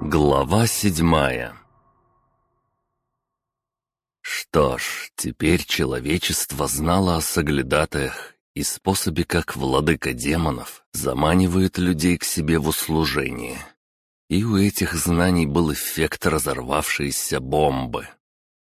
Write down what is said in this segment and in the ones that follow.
Глава седьмая Что ж, теперь человечество знало о соглядатаях и способе, как владыка демонов заманивает людей к себе в услужение. И у этих знаний был эффект разорвавшейся бомбы.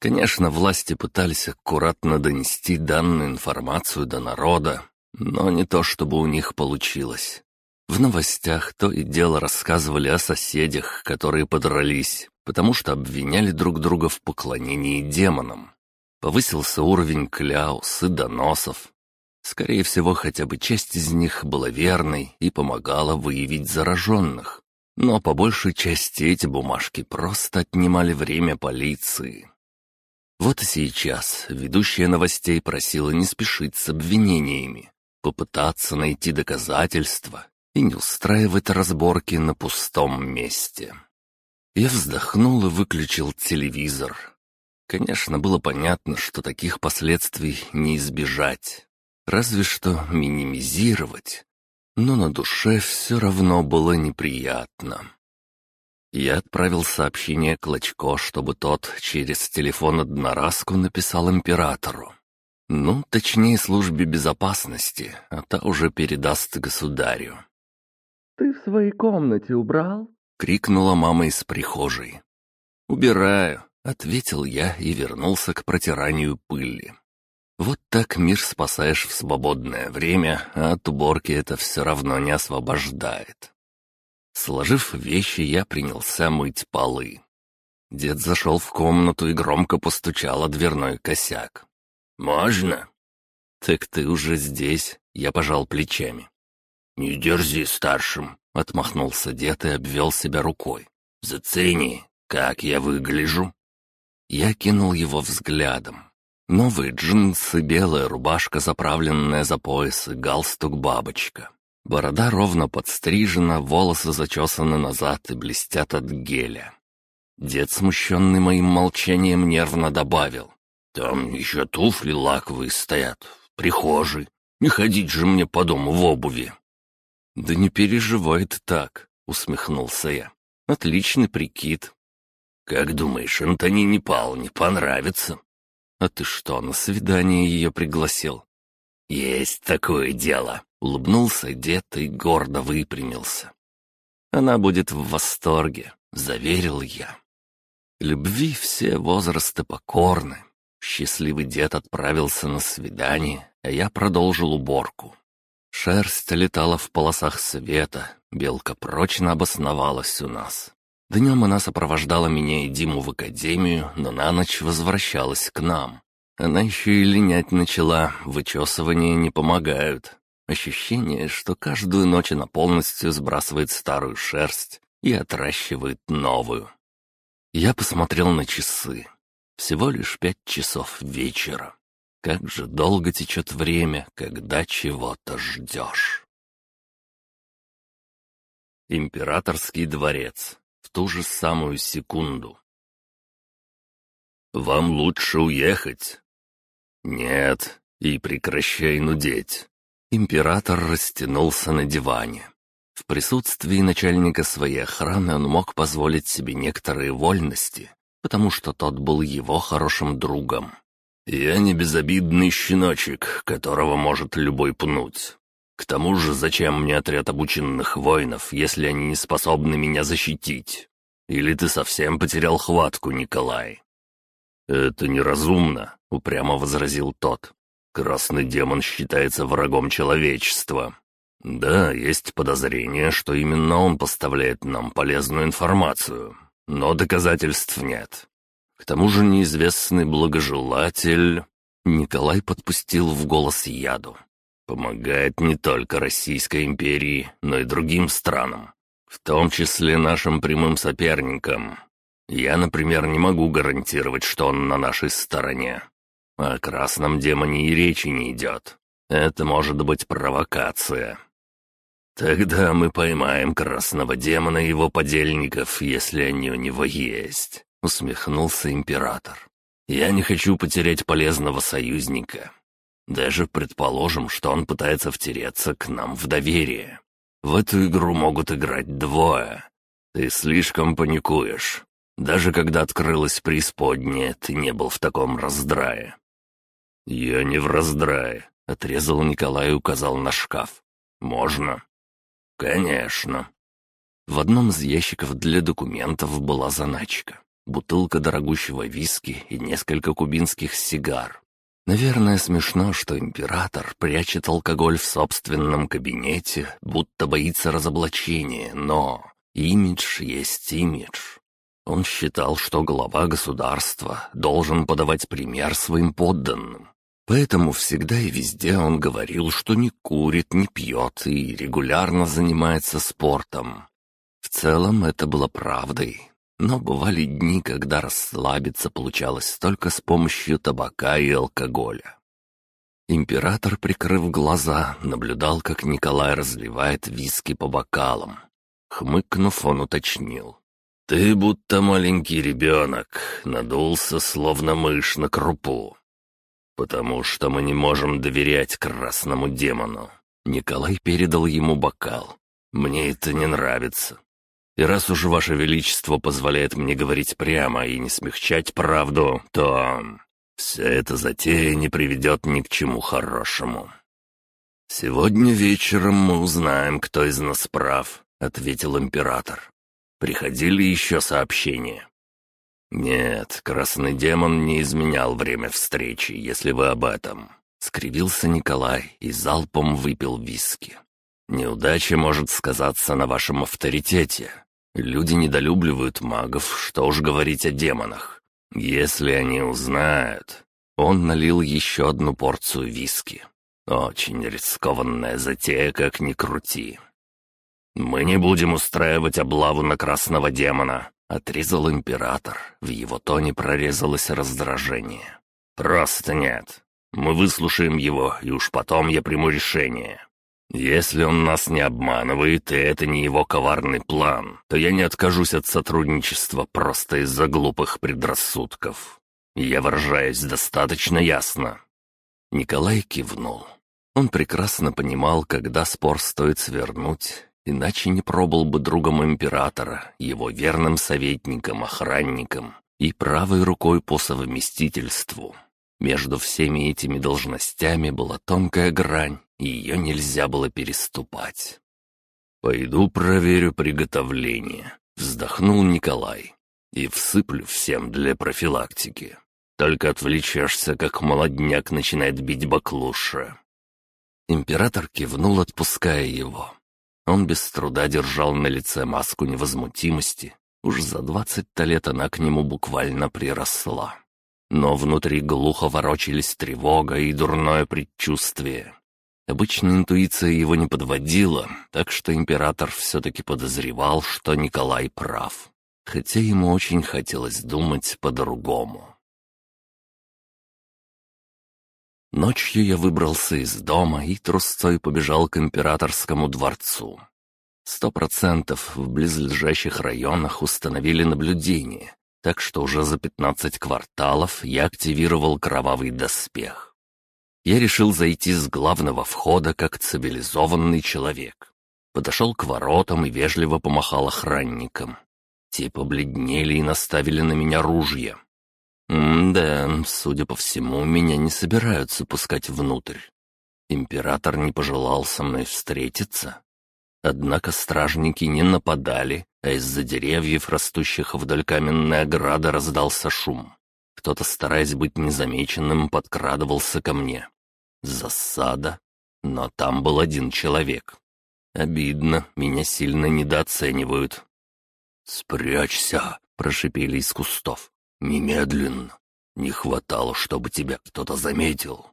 Конечно, власти пытались аккуратно донести данную информацию до народа, но не то чтобы у них получилось. В новостях то и дело рассказывали о соседях, которые подрались, потому что обвиняли друг друга в поклонении демонам. Повысился уровень кляус и доносов. Скорее всего, хотя бы часть из них была верной и помогала выявить зараженных. Но по большей части эти бумажки просто отнимали время полиции. Вот и сейчас ведущая новостей просила не спешить с обвинениями, попытаться найти доказательства и не устраивать разборки на пустом месте. Я вздохнул и выключил телевизор. Конечно, было понятно, что таких последствий не избежать, разве что минимизировать, но на душе все равно было неприятно. Я отправил сообщение Клочко, чтобы тот через телефон одноразку написал императору. Ну, точнее, службе безопасности, а та уже передаст государю. «Ты в своей комнате убрал?» — крикнула мама из прихожей. «Убираю», — ответил я и вернулся к протиранию пыли. Вот так мир спасаешь в свободное время, а от уборки это все равно не освобождает. Сложив вещи, я принялся мыть полы. Дед зашел в комнату и громко постучал о дверной косяк. «Можно?» «Так ты уже здесь», — я пожал плечами. «Не дерзи старшим», — отмахнулся дед и обвел себя рукой. «Зацени, как я выгляжу». Я кинул его взглядом. Новые джинсы, белая рубашка, заправленная за пояс, и галстук-бабочка. Борода ровно подстрижена, волосы зачесаны назад и блестят от геля. Дед, смущенный моим молчанием, нервно добавил. «Там еще туфли лаковые стоят, в прихожей. Не ходить же мне по дому в обуви». «Да не переживай ты так», — усмехнулся я. «Отличный прикид». «Как думаешь, Антонине Павловне понравится?» «А ты что, на свидание ее пригласил?» «Есть такое дело», — улыбнулся дед и гордо выпрямился. «Она будет в восторге», — заверил я. Любви все возрасты покорны. Счастливый дед отправился на свидание, а я продолжил уборку. Шерсть летала в полосах света, белка прочно обосновалась у нас. Днем она сопровождала меня и Диму в академию, но на ночь возвращалась к нам. Она еще и линять начала, вычесывания не помогают. Ощущение, что каждую ночь она полностью сбрасывает старую шерсть и отращивает новую. Я посмотрел на часы. Всего лишь пять часов вечера. Как же долго течет время, когда чего-то ждешь. Императорский дворец. В ту же самую секунду. «Вам лучше уехать». «Нет, и прекращай нудеть». Император растянулся на диване. В присутствии начальника своей охраны он мог позволить себе некоторые вольности, потому что тот был его хорошим другом. «Я не безобидный щеночек, которого может любой пнуть. К тому же, зачем мне отряд обученных воинов, если они не способны меня защитить? Или ты совсем потерял хватку, Николай?» «Это неразумно», — упрямо возразил тот. «Красный демон считается врагом человечества. Да, есть подозрение, что именно он поставляет нам полезную информацию, но доказательств нет. К тому же неизвестный благожелатель... Николай подпустил в голос яду. Помогает не только Российской империи, но и другим странам, в том числе нашим прямым соперникам. Я, например, не могу гарантировать, что он на нашей стороне. О красном демоне и речи не идет. Это может быть провокация. Тогда мы поймаем красного демона и его подельников, если они у него есть усмехнулся император. «Я не хочу потерять полезного союзника. Даже предположим, что он пытается втереться к нам в доверие. В эту игру могут играть двое. «Ты слишком паникуешь. Даже когда открылась преисподняя, ты не был в таком раздрае». «Я не в раздрае», — отрезал Николай и указал на шкаф. «Можно?» «Конечно». В одном из ящиков для документов была заначка. Бутылка дорогущего виски и несколько кубинских сигар. Наверное, смешно, что император прячет алкоголь в собственном кабинете, будто боится разоблачения, но имидж есть имидж. Он считал, что глава государства должен подавать пример своим подданным. Поэтому всегда и везде он говорил, что не курит, не пьет и регулярно занимается спортом. В целом это было правдой, но бывали дни, когда расслабиться получалось только с помощью табака и алкоголя. Император, прикрыв глаза, наблюдал, как Николай разливает виски по бокалам. Хмыкнув, он уточнил. «Ты будто маленький ребенок, надулся, словно мышь на крупу. Потому что мы не можем доверять красному демону». Николай передал ему бокал. «Мне это не нравится. И раз уж Ваше Величество позволяет мне говорить прямо и не смягчать правду, то вся эта затея не приведет ни к чему хорошему. «Сегодня вечером мы узнаем, кто из нас прав», — ответил император. «Приходили еще сообщения?» «Нет, красный демон не изменял время встречи, если вы об этом», — скривился Николай и залпом выпил виски. «Неудача может сказаться на вашем авторитете, Люди недолюбливают магов, что уж говорить о демонах. Если они узнают... Он налил еще одну порцию виски. Очень рискованная затея, как ни крути. «Мы не будем устраивать облаву на красного демона», — отрезал император. В его тоне прорезалось раздражение. «Просто нет. Мы выслушаем его, и уж потом я приму решение. Если он нас не обманывает, и это не его коварный план, то я не откажусь от сотрудничества просто из-за глупых предрассудков. Я выражаюсь достаточно ясно». Николай кивнул. Он прекрасно понимал, когда спор стоит свернуть, иначе не пробыл бы другом императора, его верным советником, охранником и правой рукой по совместительству. Между всеми этими должностями была тонкая грань, ее нельзя было переступать. «Пойду проверю приготовление», — вздохнул Николай. «И всыплю всем для профилактики. Только отвлечешься, как молодняк начинает бить баклуши». Император кивнул, отпуская его. Он без труда держал на лице маску невозмутимости. Уж за двадцать-то лет она к нему буквально приросла. Но внутри глухо ворочались тревога и дурное предчувствие. Обычно интуиция его не подводила, так что император все-таки подозревал, что Николай прав. Хотя ему очень хотелось думать по-другому. Ночью я выбрался из дома и трусцой побежал к императорскому дворцу. Сто процентов в близлежащих районах установили наблюдение, так что уже за пятнадцать кварталов я активировал кровавый доспех я решил зайти с главного входа как цивилизованный человек. Подошел к воротам и вежливо помахал охранникам. Те побледнели и наставили на меня ружья. М-да, судя по всему, меня не собираются пускать внутрь. Император не пожелал со мной встретиться. Однако стражники не нападали, а из-за деревьев, растущих вдоль каменной ограды, раздался шум. Кто-то, стараясь быть незамеченным, подкрадывался ко мне. Засада. Но там был один человек. Обидно, меня сильно недооценивают. «Спрячься!» — прошипели из кустов. «Немедленно! Не хватало, чтобы тебя кто-то заметил!»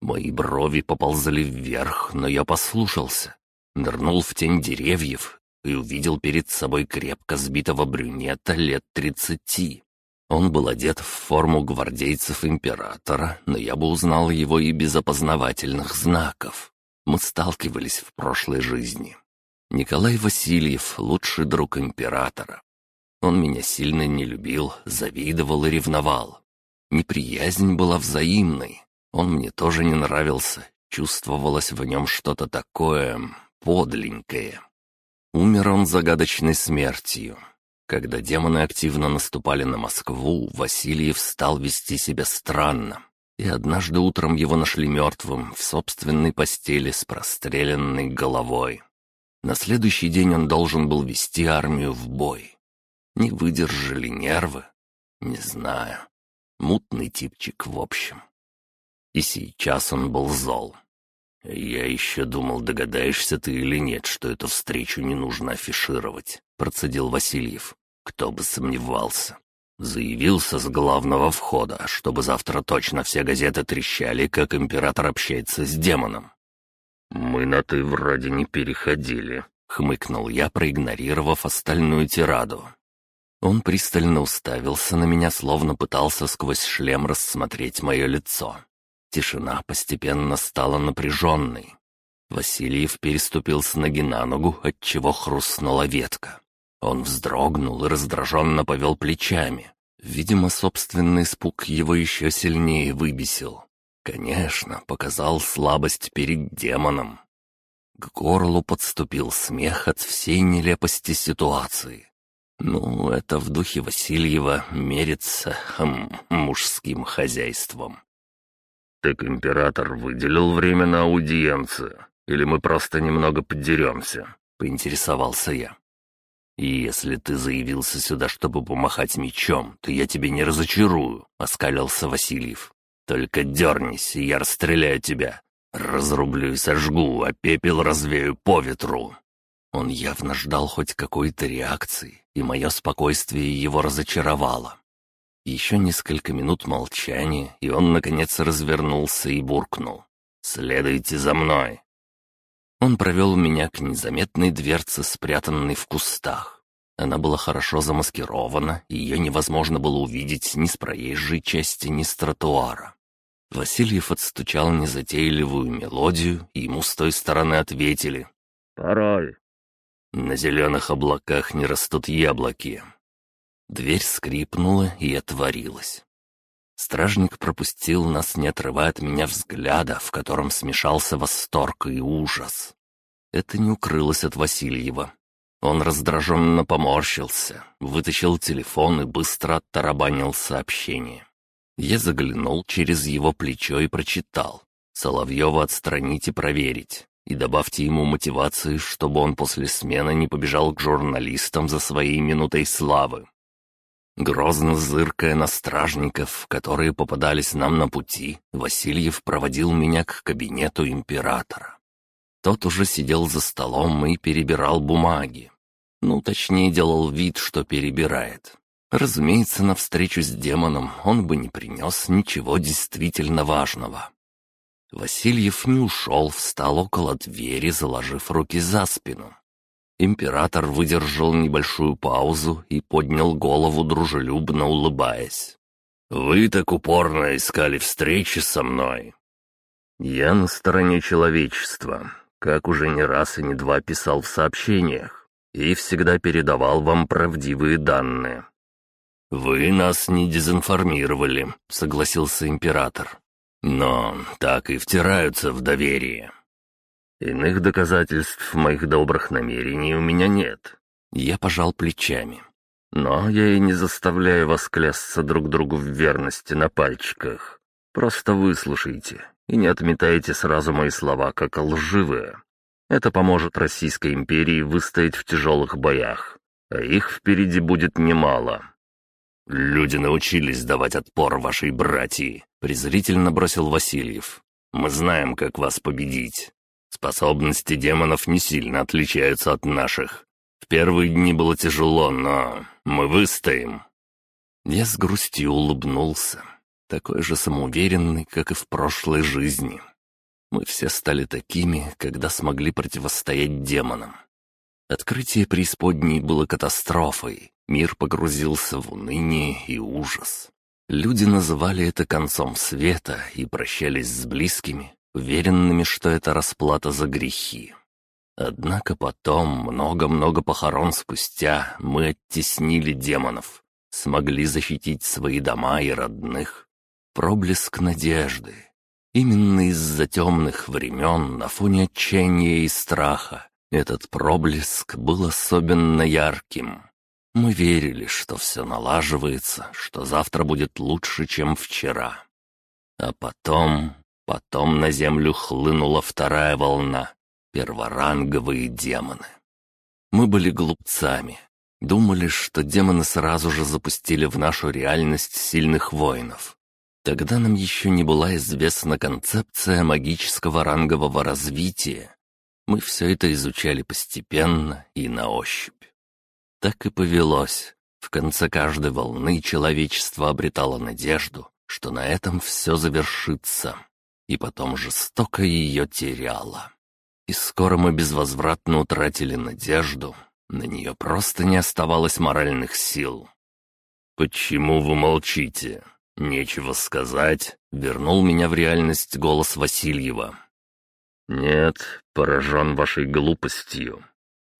Мои брови поползли вверх, но я послушался. Нырнул в тень деревьев и увидел перед собой крепко сбитого брюнета лет тридцати. Он был одет в форму гвардейцев императора, но я бы узнал его и без опознавательных знаков. Мы сталкивались в прошлой жизни. Николай Васильев — лучший друг императора. Он меня сильно не любил, завидовал и ревновал. Неприязнь была взаимной. Он мне тоже не нравился. Чувствовалось в нем что-то такое подленькое. Умер он загадочной смертью. Когда демоны активно наступали на Москву, Васильев стал вести себя странно. И однажды утром его нашли мертвым в собственной постели с простреленной головой. На следующий день он должен был вести армию в бой. Не выдержали нервы? Не знаю. Мутный типчик в общем. И сейчас он был зол. «Я еще думал, догадаешься ты или нет, что эту встречу не нужно афишировать», — процедил Васильев. «Кто бы сомневался. Заявился с главного входа, чтобы завтра точно все газеты трещали, как император общается с демоном». «Мы на «ты» вроде не переходили», — хмыкнул я, проигнорировав остальную тираду. Он пристально уставился на меня, словно пытался сквозь шлем рассмотреть мое лицо. Тишина постепенно стала напряженной. Васильев переступил с ноги на ногу, отчего хрустнула ветка. Он вздрогнул и раздраженно повел плечами. Видимо, собственный испуг его еще сильнее выбесил. Конечно, показал слабость перед демоном. К горлу подступил смех от всей нелепости ситуации. Ну, это в духе Васильева мерится хм, мужским хозяйством. «Так император выделил время на аудиенцию, или мы просто немного подеремся?» — поинтересовался я. «И если ты заявился сюда, чтобы помахать мечом, то я тебя не разочарую», — оскалился Васильев. «Только дернись, и я расстреляю тебя. Разрублю и сожгу, а пепел развею по ветру». Он явно ждал хоть какой-то реакции, и мое спокойствие его разочаровало. Еще несколько минут молчания, и он, наконец, развернулся и буркнул. «Следуйте за мной!» Он провел меня к незаметной дверце, спрятанной в кустах. Она была хорошо замаскирована, и ее невозможно было увидеть ни с проезжей части, ни с тротуара. Васильев отстучал незатейливую мелодию, и ему с той стороны ответили. «Пароль!» «На зеленых облаках не растут яблоки. Дверь скрипнула и отворилась. Стражник пропустил нас, не отрывая от меня взгляда, в котором смешался восторг и ужас. Это не укрылось от Васильева. Он раздраженно поморщился, вытащил телефон и быстро оттарабанил сообщение. Я заглянул через его плечо и прочитал. «Соловьева отстранить и проверить. И добавьте ему мотивации, чтобы он после смены не побежал к журналистам за своей минутой славы. Грозно зыркая на стражников, которые попадались нам на пути, Васильев проводил меня к кабинету императора. Тот уже сидел за столом и перебирал бумаги. Ну, точнее, делал вид, что перебирает. Разумеется, на встречу с демоном он бы не принес ничего действительно важного. Васильев не ушел, встал около двери, заложив руки за спину. Император выдержал небольшую паузу и поднял голову, дружелюбно улыбаясь. «Вы так упорно искали встречи со мной». «Я на стороне человечества, как уже не раз и не два писал в сообщениях, и всегда передавал вам правдивые данные». «Вы нас не дезинформировали», — согласился император. «Но так и втираются в доверие. Иных доказательств моих добрых намерений у меня нет. Я пожал плечами. Но я и не заставляю вас клясться друг другу в верности на пальчиках. Просто выслушайте и не отметайте сразу мои слова как лживые. Это поможет Российской империи выстоять в тяжелых боях, а их впереди будет немало. «Люди научились давать отпор вашей братьи», — презрительно бросил Васильев. «Мы знаем, как вас победить. Способности демонов не сильно отличаются от наших. В первые дни было тяжело, но мы выстоим». Я с грустью улыбнулся, такой же самоуверенный, как и в прошлой жизни. Мы все стали такими, когда смогли противостоять демонам. Открытие преисподней было катастрофой, мир погрузился в уныние и ужас. Люди называли это концом света и прощались с близкими, уверенными, что это расплата за грехи. Однако потом, много-много похорон спустя, мы оттеснили демонов, смогли защитить свои дома и родных. Проблеск надежды. Именно из-за темных времен, на фоне отчаяния и страха, Этот проблеск был особенно ярким. Мы верили, что все налаживается, что завтра будет лучше, чем вчера. А потом, потом на землю хлынула вторая волна — перворанговые демоны. Мы были глупцами, думали, что демоны сразу же запустили в нашу реальность сильных воинов. Тогда нам еще не была известна концепция магического рангового развития. Мы все это изучали постепенно и на ощупь. Так и повелось. В конце каждой волны человечество обретало надежду, что на этом все завершится, и потом жестоко ее теряло. И скоро мы безвозвратно утратили надежду, на нее просто не оставалось моральных сил. «Почему вы молчите?» «Нечего сказать», — вернул меня в реальность голос Васильева. «Нет, поражен вашей глупостью».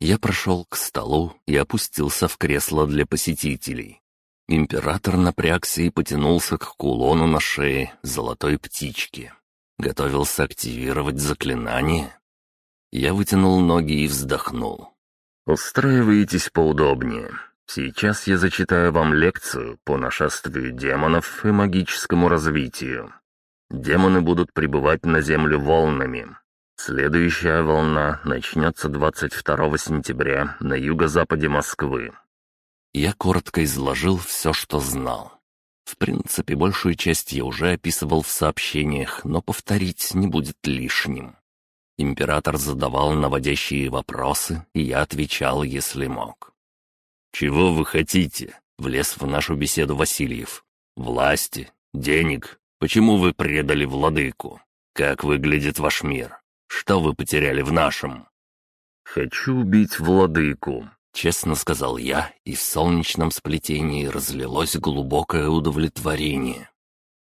Я прошел к столу и опустился в кресло для посетителей. Император напрягся и потянулся к кулону на шее золотой птички. Готовился активировать заклинание. Я вытянул ноги и вздохнул. «Устраивайтесь поудобнее. Сейчас я зачитаю вам лекцию по нашествию демонов и магическому развитию. Демоны будут прибывать на Землю волнами. Следующая волна начнется 22 сентября на юго-западе Москвы. Я коротко изложил все, что знал. В принципе, большую часть я уже описывал в сообщениях, но повторить не будет лишним. Император задавал наводящие вопросы, и я отвечал, если мог. «Чего вы хотите?» — влез в нашу беседу Васильев. «Власти? Денег? Почему вы предали владыку? Как выглядит ваш мир? Что вы потеряли в нашем?» «Хочу убить владыку», — честно сказал я, и в солнечном сплетении разлилось глубокое удовлетворение.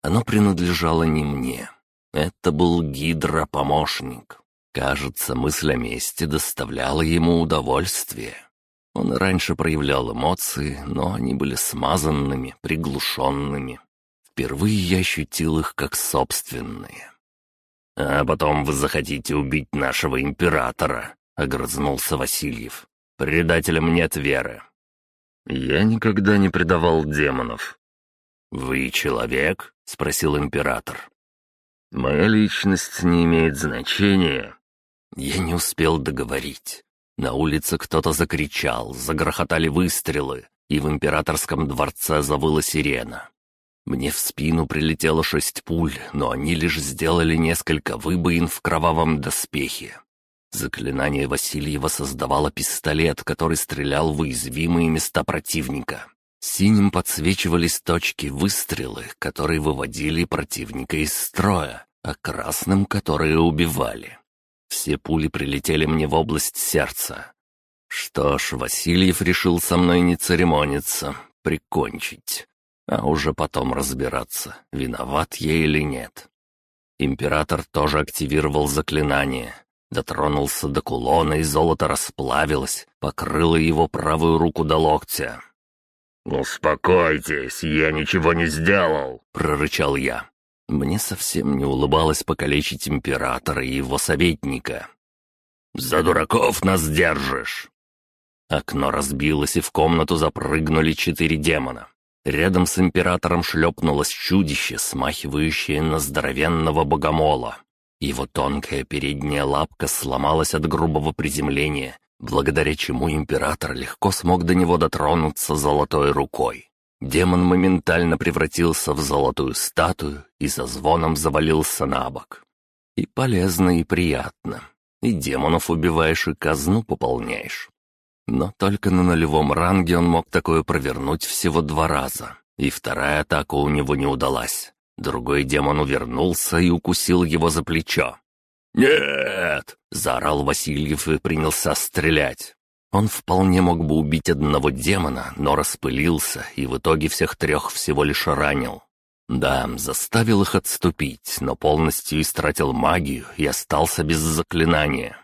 Оно принадлежало не мне. Это был гидропомощник. Кажется, мысль о мести доставляла ему удовольствие. Он раньше проявлял эмоции, но они были смазанными, приглушенными. Впервые я ощутил их как собственные. «А потом вы захотите убить нашего императора», — огрызнулся Васильев. «Предателям нет веры». «Я никогда не предавал демонов». «Вы человек?» — спросил император. «Моя личность не имеет значения». Я не успел договорить. На улице кто-то закричал, загрохотали выстрелы, и в императорском дворце завыла сирена. Мне в спину прилетело шесть пуль, но они лишь сделали несколько выбоин в кровавом доспехе. Заклинание Васильева создавало пистолет, который стрелял в уязвимые места противника. Синим подсвечивались точки выстрелы, которые выводили противника из строя, а красным — которые убивали. Все пули прилетели мне в область сердца. Что ж, Васильев решил со мной не церемониться, прикончить, а уже потом разбираться, виноват я или нет. Император тоже активировал заклинание. Дотронулся до кулона, и золото расплавилось, покрыло его правую руку до локтя. «Успокойтесь, я ничего не сделал!» — прорычал я. Мне совсем не улыбалось покалечить императора и его советника. «За дураков нас держишь!» Окно разбилось, и в комнату запрыгнули четыре демона. Рядом с императором шлепнулось чудище, смахивающее на здоровенного богомола. Его тонкая передняя лапка сломалась от грубого приземления, благодаря чему император легко смог до него дотронуться золотой рукой. Демон моментально превратился в золотую статую и со звоном завалился на бок. И полезно, и приятно. И демонов убиваешь, и казну пополняешь. Но только на нулевом ранге он мог такое провернуть всего два раза. И вторая атака у него не удалась. Другой демон увернулся и укусил его за плечо. «Нет!» — заорал Васильев и принялся стрелять. Он вполне мог бы убить одного демона, но распылился и в итоге всех трех всего лишь ранил. Да, заставил их отступить, но полностью истратил магию и остался без заклинания.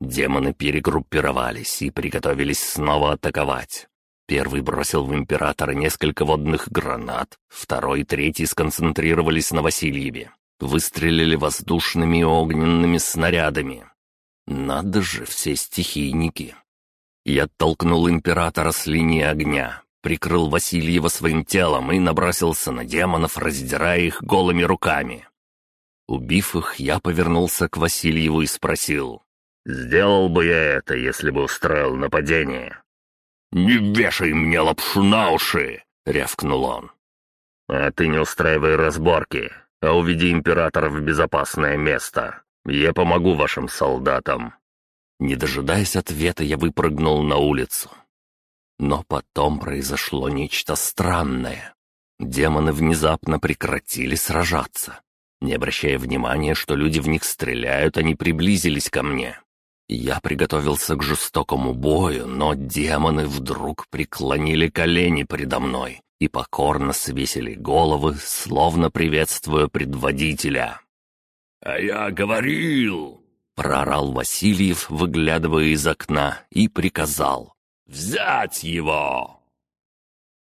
Демоны перегруппировались и приготовились снова атаковать. Первый бросил в Императора несколько водных гранат, второй и третий сконцентрировались на Васильеве. Выстрелили воздушными и огненными снарядами. Надо же, все стихийники. Я толкнул императора с линии огня, прикрыл Васильева своим телом и набросился на демонов, раздирая их голыми руками. Убив их, я повернулся к Васильеву и спросил. «Сделал бы я это, если бы устроил нападение?» «Не вешай мне лапшу на уши!» — рявкнул он. «А ты не устраивай разборки, а уведи императора в безопасное место. Я помогу вашим солдатам». Не дожидаясь ответа, я выпрыгнул на улицу. Но потом произошло нечто странное. Демоны внезапно прекратили сражаться. Не обращая внимания, что люди в них стреляют, они приблизились ко мне. Я приготовился к жестокому бою, но демоны вдруг преклонили колени передо мной и покорно свесили головы, словно приветствуя предводителя. «А я говорил!» — проорал Васильев, выглядывая из окна, и приказал. «Взять его!»